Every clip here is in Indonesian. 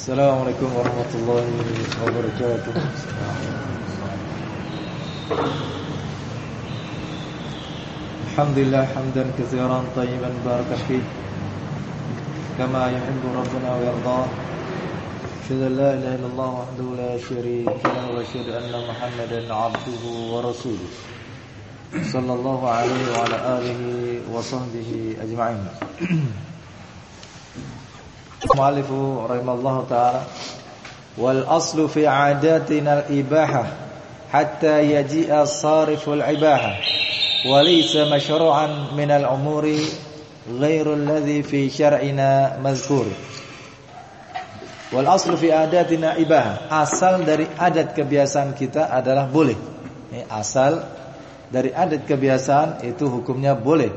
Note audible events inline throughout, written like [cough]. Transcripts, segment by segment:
السلام عليكم ورحمة الله وبركاته. الحمد لله حمدا كثيرا طيبا بارك فيه. كما يحب ربنا ويرضاه. أشهد أن لا إله إلا الله وحده لا شريك له وأشهد أن محمدا عبده ورسوله. صلى الله عليه وعلى آله وصحبه أجمعين. المؤلف رحمه الله تعالى والأصل في عاداتنا الإباحة حتى يجيء صارف العباحة وليس مشروعا من الأمور غير الذي في شرعنا مذكور والأصل في عاداتنا إباحة asal dari adat kebiasaan kita adalah boleh asal dari adat kebiasaan itu hukumnya boleh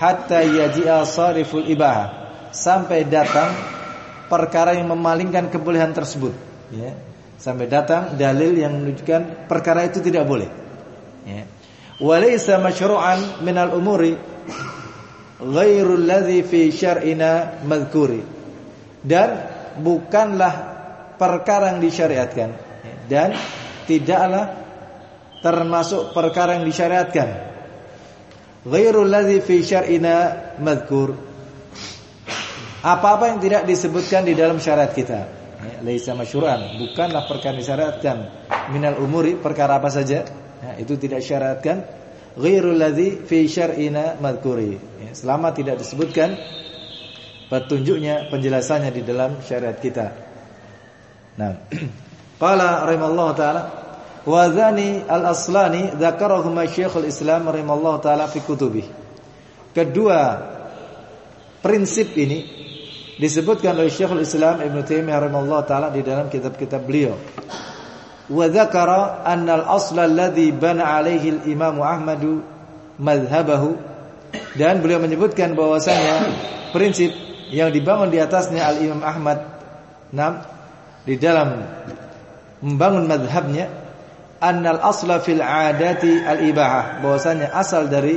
hatta yaji'a sariful ibahah sampai datang perkara yang memalingkan kebolehan tersebut. Ya. Sampai datang dalil yang menunjukkan perkara itu tidak boleh. Ya. Walaysa masyru'an minal umuri ghairul ladzi fi syar'ina madhkuri. Dan bukanlah perkara yang disyariatkan. Ya. dan tidaklah termasuk perkara yang disyariatkan. Ghairul ladzi fi syar'ina madhkur apa-apa yang tidak disebutkan di dalam syariat kita. Ya, laisa masyuran. Bukanlah perkara disyariatkan minal umuri perkara apa saja. Ya, itu tidak syariatkan ghairul ladzi fi syar'ina madhkuri. Ya, selama tidak disebutkan petunjuknya penjelasannya di dalam syariat kita. Nah [clears throat] qala rahimallahu taala wa al-aslani dzakarahuma Syekhul Islam rahimallahu taala fi kutubi kedua prinsip ini disebutkan oleh Syekhul Islam Ibn Taimiyah rahimahullah taala di dalam kitab-kitab beliau. Wa dzakara anna al-asla alladhi bana alaihi al-Imam Ahmad madhhabahu. Dan beliau menyebutkan bahwasanya prinsip yang dibangun di atasnya al-Imam Ahmad nam di dalam membangun madhabnya annal asla fil adati al-ibahah. Bahwasanya asal dari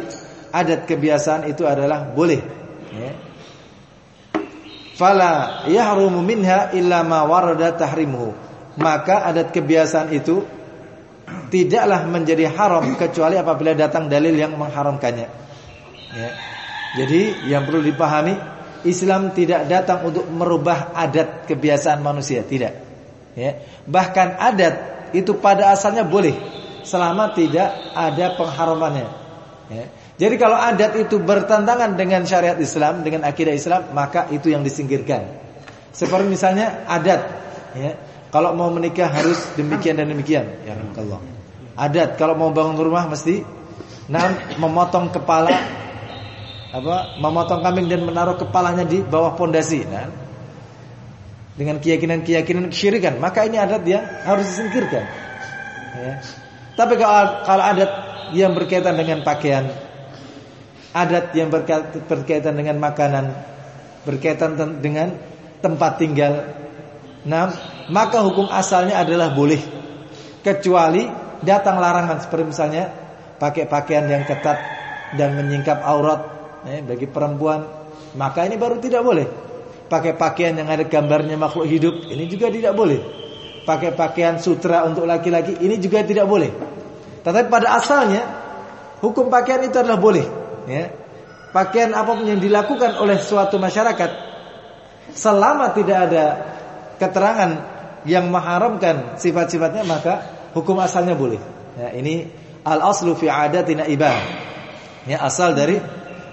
adat kebiasaan itu adalah boleh ya fala yahrumu minha illa ma warada tahrimuhu maka adat kebiasaan itu tidaklah menjadi haram kecuali apabila datang dalil yang mengharamkannya ya. jadi yang perlu dipahami Islam tidak datang untuk merubah adat kebiasaan manusia tidak ya. bahkan adat itu pada asalnya boleh selama tidak ada pengharamannya ya. Jadi kalau adat itu bertentangan dengan syariat Islam, dengan akidah Islam, maka itu yang disingkirkan. Seperti misalnya adat, ya. Kalau mau menikah harus demikian dan demikian, ya Allah. Adat kalau mau bangun rumah mesti nah, memotong kepala apa? Memotong kambing dan menaruh kepalanya di bawah pondasi, nah. Dengan keyakinan-keyakinan kesyirikan, maka ini adat yang harus disingkirkan. Ya. Tapi kalau kalau adat yang berkaitan dengan pakaian adat yang berkaitan dengan makanan, berkaitan dengan tempat tinggal. Nah, maka hukum asalnya adalah boleh kecuali datang larangan seperti misalnya pakai pakaian yang ketat dan menyingkap aurat eh, bagi perempuan, maka ini baru tidak boleh. Pakai pakaian yang ada gambarnya makhluk hidup, ini juga tidak boleh. Pakai pakaian sutra untuk laki-laki, ini juga tidak boleh. Tetapi pada asalnya hukum pakaian itu adalah boleh ya, pakaian apa pun yang dilakukan oleh suatu masyarakat selama tidak ada keterangan yang mengharamkan sifat-sifatnya maka hukum asalnya boleh. Ya, ini al aslu fi adatina ibah. Ya, asal dari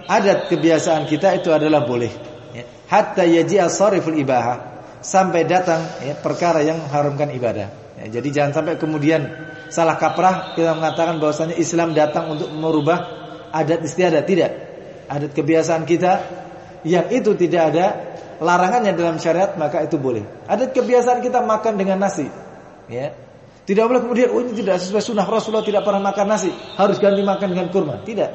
adat kebiasaan kita itu adalah boleh. Ya, hatta yaji'a sariful ibahah sampai datang ya, perkara yang mengharamkan ibadah. Ya, jadi jangan sampai kemudian salah kaprah kita mengatakan bahwasanya Islam datang untuk merubah adat istiadat tidak. Adat kebiasaan kita yang itu tidak ada larangannya dalam syariat maka itu boleh. Adat kebiasaan kita makan dengan nasi, ya. Tidak boleh kemudian oh ini tidak sesuai sunnah Rasulullah tidak pernah makan nasi, harus ganti makan dengan kurma. Tidak.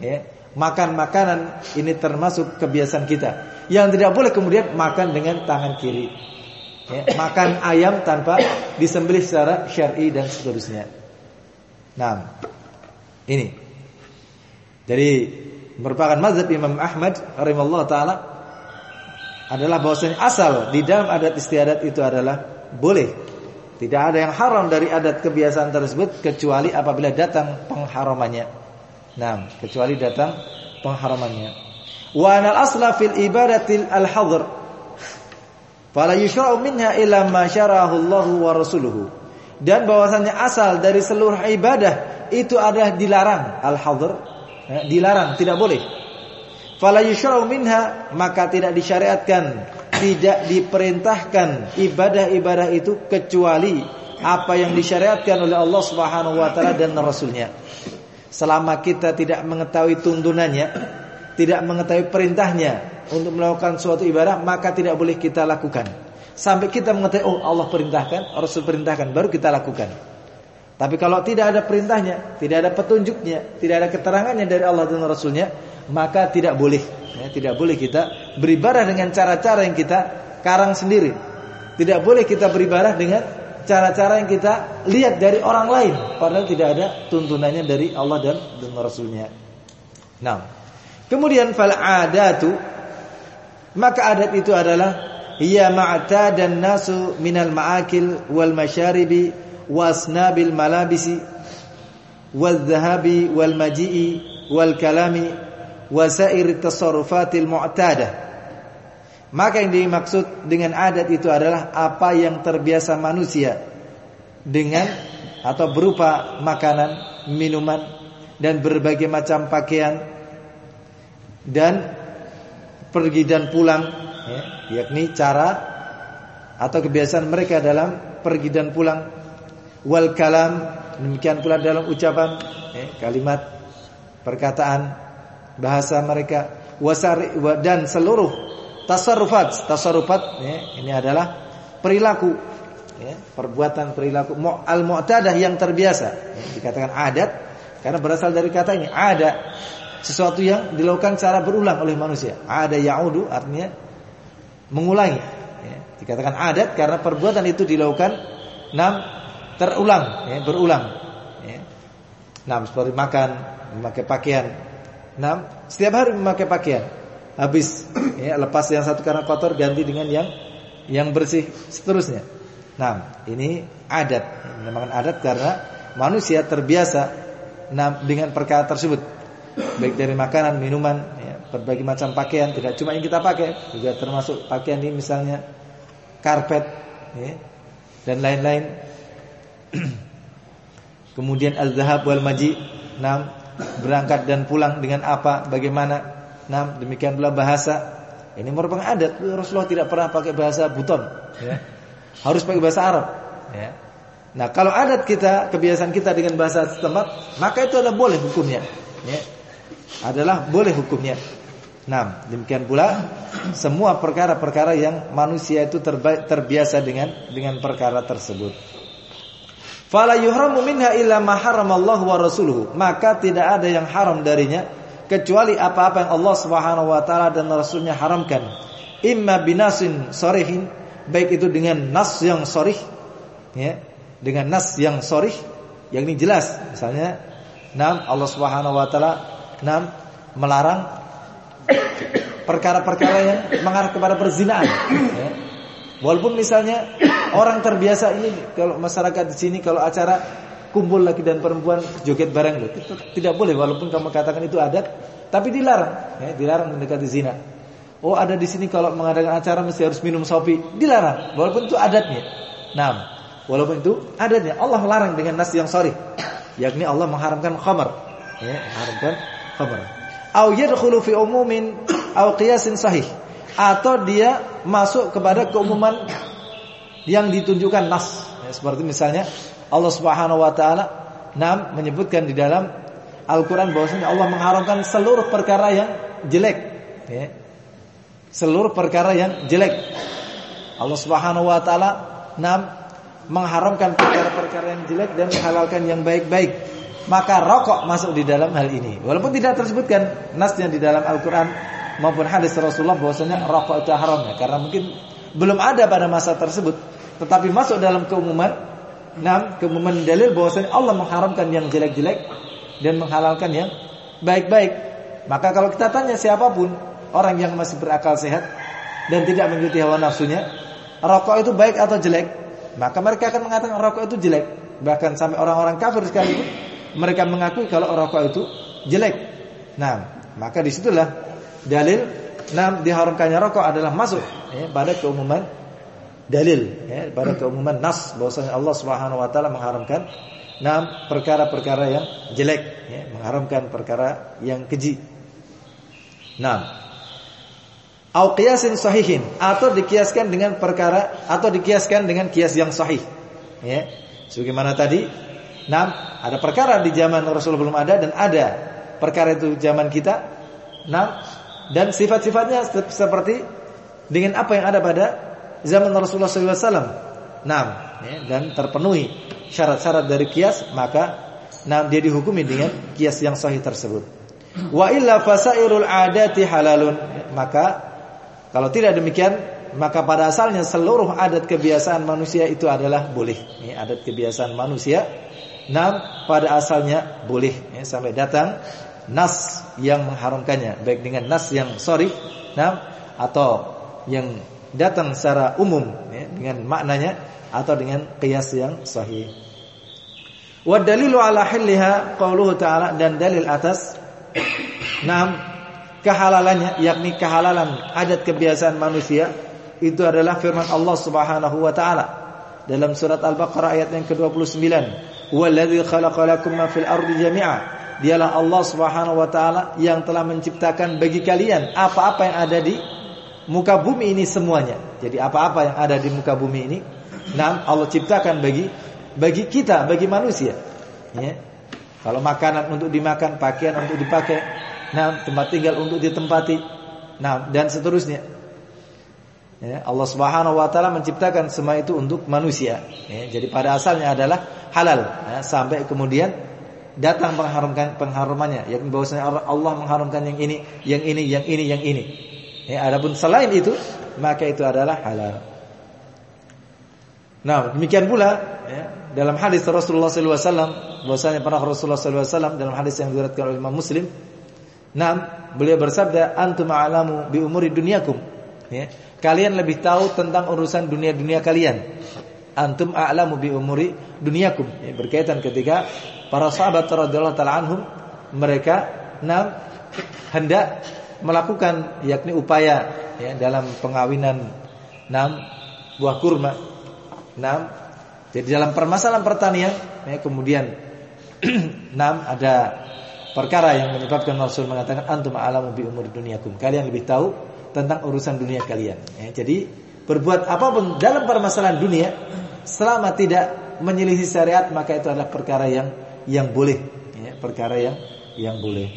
Ya. Makan makanan ini termasuk kebiasaan kita. Yang tidak boleh kemudian makan dengan tangan kiri. Ya. Makan ayam tanpa disembelih secara syar'i dan seterusnya. Nah, ini jadi merupakan mazhab Imam Ahmad rahimahullah taala adalah bahwasanya asal di dalam adat istiadat itu adalah boleh. Tidak ada yang haram dari adat kebiasaan tersebut kecuali apabila datang pengharamannya. Nah, kecuali datang pengharamannya. Wa anal asla fil ibadatil al-hadr. Fala yushra'u minha illa ma syarahu Allah wa rasuluhu. Dan bahwasanya asal dari seluruh ibadah itu adalah dilarang al-hadr, ya, dilarang, tidak boleh. Fala yushra'u minha maka tidak disyariatkan tidak diperintahkan ibadah-ibadah itu kecuali apa yang disyariatkan oleh Allah Subhanahu wa taala dan rasulnya. Selama kita tidak mengetahui tuntunannya tidak mengetahui perintahnya untuk melakukan suatu ibadah maka tidak boleh kita lakukan. Sampai kita mengetahui oh Allah perintahkan Rasul perintahkan baru kita lakukan tapi kalau tidak ada perintahnya tidak ada petunjuknya tidak ada keterangannya dari Allah dan Rasulnya maka tidak boleh ya, tidak boleh kita beribadah dengan cara-cara yang kita karang sendiri. Tidak boleh kita beribadah dengan cara-cara yang kita lihat dari orang lain padahal tidak ada tuntunannya dari Allah dan dan Rasulnya. Nah, kemudian fal adatu maka adat itu adalah ya dan nasu minal ma'akil wal masyaribi wasnabil malabisi wal dhahabi wal maji'i wal kalami wasair tasarrufatil mu'tadah. Maka yang dimaksud dengan adat itu adalah apa yang terbiasa manusia dengan atau berupa makanan, minuman dan berbagai macam pakaian dan pergi dan pulang ya, yakni cara atau kebiasaan mereka dalam pergi dan pulang wal kalam demikian pula dalam ucapan ya, kalimat perkataan bahasa mereka. Wasari dan seluruh tasarrufat. Tasarrufat ya, ini adalah perilaku ya, perbuatan perilaku. Al mu'tadah yang terbiasa ya, dikatakan adat karena berasal dari kata ini ada sesuatu yang dilakukan secara berulang oleh manusia. Ada yaudu artinya mengulangi ya, dikatakan adat karena perbuatan itu dilakukan enam terulang ya, berulang ya. enam seperti makan memakai pakaian Nah, setiap hari memakai pakaian. Habis [clears throat] ya, lepas yang satu karena kotor ganti dengan yang yang bersih seterusnya. Nah, ini adat. Memang adat karena manusia terbiasa nah, dengan perkara tersebut. Baik dari makanan, minuman, ya, berbagai macam pakaian, tidak cuma yang kita pakai, juga termasuk pakaian ini misalnya karpet ya, dan lain-lain. [clears throat] Kemudian al-zahab wal maji. Nah, berangkat dan pulang dengan apa, bagaimana. Nah, demikian pula bahasa. Ini merupakan adat. Rasulullah tidak pernah pakai bahasa buton, ya. Harus pakai bahasa Arab, ya. Nah, kalau adat kita, kebiasaan kita dengan bahasa setempat, maka itu adalah boleh hukumnya, ya. Adalah boleh hukumnya. Nah, demikian pula semua perkara-perkara yang manusia itu terbiasa dengan dengan perkara tersebut. Fala yuhramu minha illa ma haramallahu wa rasuluhu. Maka tidak ada yang haram darinya kecuali apa-apa yang Allah Subhanahu wa taala dan Rasulnya haramkan. Imma binasin sarihin, baik itu dengan nas yang sorih ya, dengan nas yang sorih yang ini jelas. Misalnya, nam Allah Subhanahu wa taala nam melarang [coughs] perkara-perkara yang mengarah kepada perzinahan ya. Walaupun misalnya orang terbiasa ini kalau masyarakat di sini kalau acara kumpul laki dan perempuan joget bareng itu tidak boleh walaupun kamu katakan itu adat tapi dilarang. Ya, dilarang mendekati zina. Oh ada di sini kalau mengadakan acara mesti harus minum sopi. Dilarang walaupun itu adatnya. Nah, walaupun itu adatnya. Allah larang dengan nas yang sorry yakni Allah mengharamkan khamar. Ya, mengharamkan khamar. Au yadkhulu fi umumin au qiyasin sahih. Atau dia masuk kepada keumuman yang ditunjukkan nas ya, seperti misalnya Allah Subhanahu wa taala nam menyebutkan di dalam Al-Qur'an bahwasanya Allah mengharamkan seluruh perkara yang jelek ya. Seluruh perkara yang jelek. Allah Subhanahu wa taala nam mengharamkan perkara-perkara yang jelek dan menghalalkan yang baik-baik. Maka rokok masuk di dalam hal ini. Walaupun tidak tersebutkan nasnya di dalam Al-Qur'an maupun hadis Rasulullah bahwasanya rokok itu haram ya karena mungkin belum ada pada masa tersebut tetapi masuk dalam keumuman enam keumuman dalil bahwasanya Allah mengharamkan yang jelek-jelek dan menghalalkan yang baik-baik maka kalau kita tanya siapa pun orang yang masih berakal sehat dan tidak mengikuti hawa nafsunya, rokok itu baik atau jelek? Maka mereka akan mengatakan rokok itu jelek. Bahkan sampai orang-orang kafir sekalipun mereka mengakui kalau rokok itu jelek. Nah, maka di situlah dalil nam diharamkannya rokok adalah masuk ya, pada keumuman dalil ya, pada keumuman nas bahwasanya Allah Subhanahu wa taala mengharamkan nam perkara-perkara yang jelek ya, mengharamkan perkara yang keji. Nah, au qiyasin sahihin atau dikiaskan dengan perkara atau dikiaskan dengan kias yang sahih. Ya. Sebagaimana tadi, nah ada perkara di zaman Rasulullah belum ada dan ada perkara itu zaman kita. Nah, dan sifat-sifatnya seperti dengan apa yang ada pada zaman Rasulullah SAW. Nah, ya, dan terpenuhi syarat-syarat dari kias, maka nah dia dihukumi dengan kias yang sahih tersebut. Wa illa fasairul adati halalun. Maka kalau tidak demikian, maka pada asalnya seluruh adat kebiasaan manusia itu adalah boleh. Ini adat kebiasaan manusia, nam pada asalnya boleh. Ya, sampai datang nas yang mengharamkannya, baik dengan nas yang sorry, nam atau yang datang secara umum ya, dengan maknanya atau dengan qiyas yang sahih. Wa dalilu ala hilliha qauluhu ta'ala dan dalil atas. [coughs] Nam kehalalannya yakni kehalalan adat kebiasaan manusia itu adalah firman Allah Subhanahu wa taala dalam surat Al-Baqarah ayat yang ke-29. Wallazi khalaqalakum ma fil ardi jami'a. Dialah Allah Subhanahu wa taala yang telah menciptakan bagi kalian apa-apa yang ada di muka bumi ini semuanya jadi apa-apa yang ada di muka bumi ini nah Allah ciptakan bagi bagi kita bagi manusia ya kalau makanan untuk dimakan pakaian untuk dipakai Nah, tempat tinggal untuk ditempati. Nah, dan seterusnya. Ya, Allah Subhanahu wa taala menciptakan semua itu untuk manusia. Ya, jadi pada asalnya adalah halal ya, sampai kemudian datang pengharamkan pengharumannya yakni bahwasanya Allah mengharamkan yang ini, yang ini, yang ini, yang ini. Ya, adapun selain itu maka itu adalah halal. Nah, demikian pula ya, dalam hadis Rasulullah SAW bahwasanya para Rasulullah SAW dalam hadis yang diriwayatkan oleh Imam Muslim Nah, beliau bersabda, antum a'lamu bi umuri dunyakum. Ya. Kalian lebih tahu tentang urusan dunia-dunia kalian. Antum a'lamu bi umuri dunyakum. Ya, berkaitan ketika para sahabat radhiyallahu taala anhum mereka nam hendak melakukan yakni upaya ya dalam pengawinan nam buah kurma. Nam jadi dalam permasalahan pertanian ya kemudian [clears throat] nam ada perkara yang menyebabkan Rasul mengatakan antum a'lamu bi umur dunyakum. Kalian lebih tahu tentang urusan dunia kalian. Ya, jadi berbuat apa pun dalam permasalahan dunia selama tidak menyelisih syariat maka itu adalah perkara yang yang boleh, ya, perkara yang yang boleh.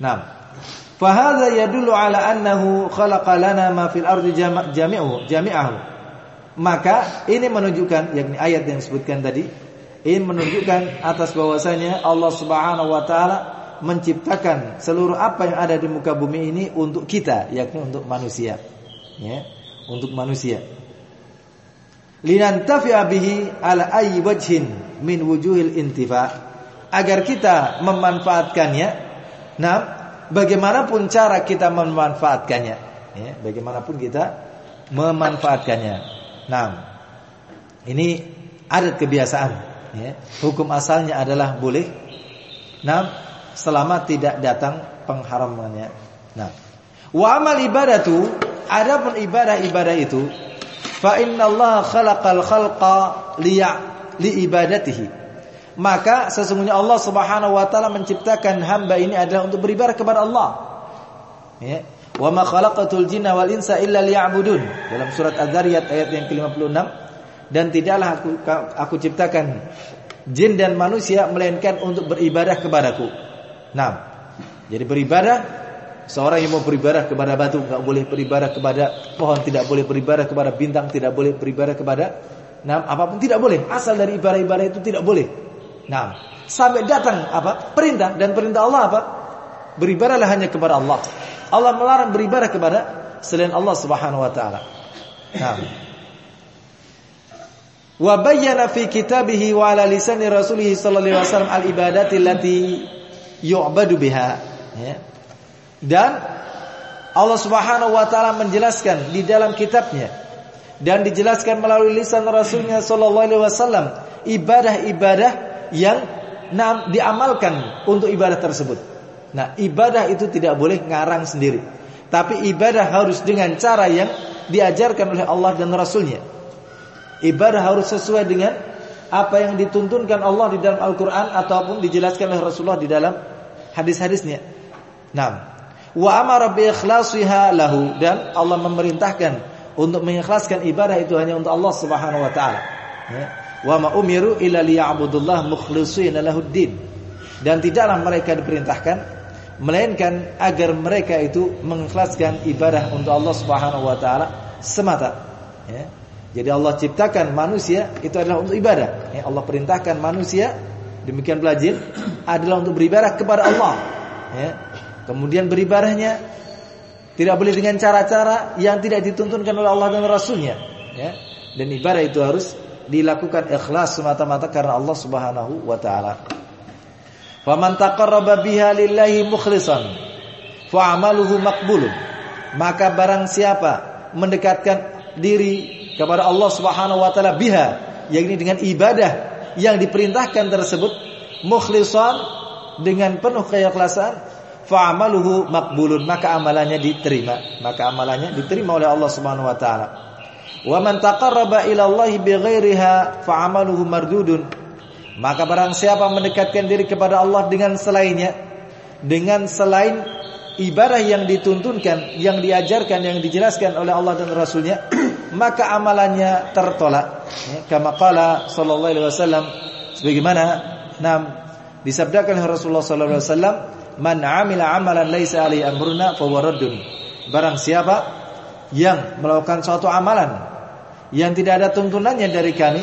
Nah, fahadha yadullu ala annahu khalaqa lana ma fil ardi jami'ahu jami'ahu. Maka ini menunjukkan yakni ayat yang disebutkan tadi ini menunjukkan atas bahwasanya Allah Subhanahu wa taala menciptakan seluruh apa yang ada di muka bumi ini untuk kita, yakni untuk manusia. Ya, untuk manusia. Linantafi'a bihi ala ayyi wajhin min wujuhil intifa. Agar kita memanfaatkannya. Nah, bagaimanapun cara kita memanfaatkannya, ya, bagaimanapun kita memanfaatkannya. Nah, ini adat kebiasaan ya, hukum asalnya adalah boleh. Nah, selama tidak datang pengharamannya. Nah, wa amal ibadatu, adapun ibadah-ibadah itu, fa Allah khalaqal khalqa liya li ibadatihi. Maka sesungguhnya Allah Subhanahu wa taala menciptakan hamba ini adalah untuk beribadah kepada Allah. Ya. Wa ma khalaqatul jinna wal insa illa liya'budun. Dalam surat Az-Zariyat ayat yang ke-56 dan tidaklah aku aku ciptakan jin dan manusia melainkan untuk beribadah kepadaku. Nah, jadi beribadah seorang yang mau beribadah kepada batu nggak boleh beribadah kepada pohon, tidak boleh beribadah kepada bintang, tidak boleh beribadah kepada nah apa pun tidak boleh. Asal dari ibadah-ibadah itu tidak boleh. Nah, sampai datang apa? perintah dan perintah Allah apa? Beribadahlah hanya kepada Allah. Allah melarang beribadah kepada selain Allah Subhanahu wa taala. Nah, wa bayyana fi kitabihi wa ala lisani rasulih sallallahu alaihi wasallam al ibadati allati yu'badu biha ya. dan Allah Subhanahu wa taala menjelaskan di dalam kitabnya dan dijelaskan melalui lisan Rasulnya sallallahu alaihi wasallam ibadah-ibadah yang diamalkan untuk ibadah tersebut. Nah, ibadah itu tidak boleh ngarang sendiri. Tapi ibadah harus dengan cara yang diajarkan oleh Allah dan Rasulnya. Ibadah harus sesuai dengan apa yang dituntunkan Allah di dalam Al-Quran ataupun dijelaskan oleh Rasulullah di dalam hadis-hadisnya. Nah, wa amara bi ikhlasiha lahu dan Allah memerintahkan untuk mengikhlaskan ibadah itu hanya untuk Allah Subhanahu wa taala. Ya. Wa ma umiru illa mukhlishina. Dan tidaklah mereka diperintahkan melainkan agar mereka itu mengikhlaskan ibadah untuk Allah Subhanahu wa taala semata. Ya. Jadi Allah ciptakan manusia itu adalah untuk ibadah. Ya, Allah perintahkan manusia demikian jin adalah untuk beribadah kepada Allah. Ya. Kemudian beribadahnya tidak boleh dengan cara-cara yang tidak dituntunkan oleh Allah dan Rasulnya. Ya. Dan ibadah itu harus dilakukan ikhlas semata-mata karena Allah Subhanahu wa taala. Faman taqarraba biha lillahi mukhlishan fa'amaluhu maqbulun. Maka barang siapa mendekatkan diri kepada Allah Subhanahu wa taala biha, yakni dengan ibadah yang diperintahkan tersebut mukhlishan dengan penuh keikhlasan fa'amaluhu maqbulun maka amalannya diterima maka amalannya diterima oleh Allah Subhanahu wa taala wa man taqarraba ila Allah bighairiha fa'amaluhu mardudun maka barang siapa mendekatkan diri kepada Allah dengan selainnya dengan selain ibadah yang dituntunkan yang diajarkan yang dijelaskan oleh Allah dan Rasulnya [clears throat] maka amalannya tertolak ya, kama qala sallallahu alaihi wasallam sebagaimana nam disabdakan Rasulullah sallallahu alaihi wasallam man amila amalan laisa alaihi amruna fawaradun. Barang siapa yang melakukan suatu amalan yang tidak ada tuntunannya dari kami,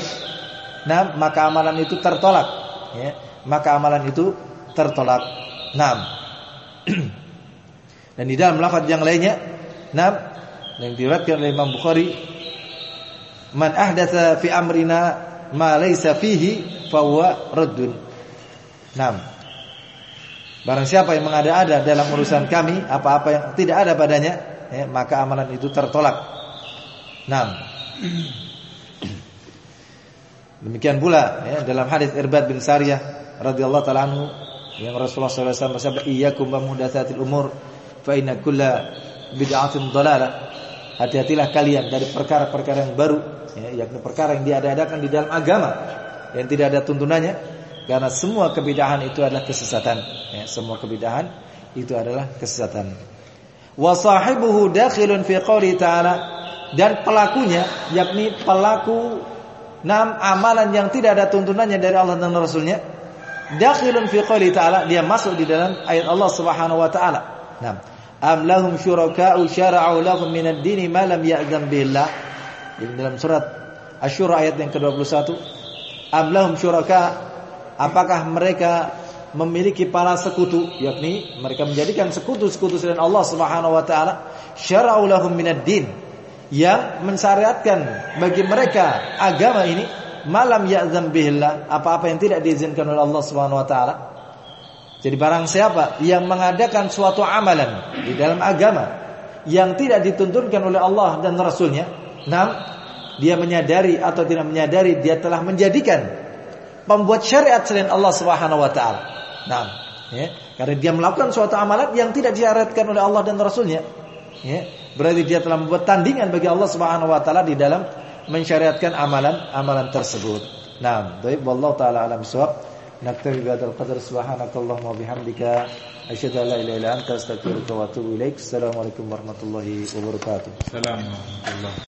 nah maka amalan itu tertolak, ya. Maka amalan itu tertolak. Naam. [clears throat] Dan di dalam lafaz yang lainnya, naam, yang diriwayatkan oleh Imam Bukhari, man ahdatsa fi amrina ma laysa fihi fa huwa raddun. Naam. Barang siapa yang mengada-ada dalam urusan kami apa-apa yang tidak ada padanya, ya, maka amalan itu tertolak. Nah, demikian pula ya, dalam hadis Irbad bin Sariyah radhiyallahu taala anhu yang Rasulullah SAW bersabda, "Iyyakum wa muhdatsatil umur, fa inna kulla bid'atin dhalalah." Hati-hatilah kalian dari perkara-perkara yang baru, ya, yakni perkara yang diada-adakan di dalam agama yang tidak ada tuntunannya karena semua kebidahan itu adalah kesesatan. Ya, semua kebidahan itu adalah kesesatan. Wa sahibuhu dakhilun fi qouli ta'ala dan pelakunya yakni pelaku enam amalan yang tidak ada tuntunannya dari Allah dan Rasulnya dakhilun fi qouli ta'ala dia masuk di dalam ayat Allah Subhanahu wa taala. Nah, am lahum syuraka'u syara'u lahum minad dini ma lam ya'zam billah. Di dalam surat Asy-Syura ayat yang ke-21 am lahum syuraka apakah mereka memiliki para sekutu yakni mereka menjadikan sekutu-sekutu selain Allah Subhanahu wa taala syara'u lahum din yang mensyariatkan bagi mereka agama ini malam ya'zam bihillah apa-apa yang tidak diizinkan oleh Allah Subhanahu wa taala jadi barang siapa yang mengadakan suatu amalan di dalam agama yang tidak dituntunkan oleh Allah dan Rasulnya, nam dia menyadari atau tidak menyadari dia telah menjadikan pembuat syariat selain Allah Subhanahu wa taala. Nah, ya, karena dia melakukan suatu amalan yang tidak disyariatkan oleh Allah dan Rasulnya. Ya, berarti dia telah membuat tandingan bagi Allah Subhanahu wa taala di dalam mensyariatkan amalan-amalan tersebut. Nah, baik wallahu taala alam bisawab. Naktabi bihadzal qadar subhanakallahumma bihamdika asyhadu an la ilaha illa anta astaghfiruka wa atubu ilaik. Assalamualaikum warahmatullahi wabarakatuh. Assalamualaikum warahmatullahi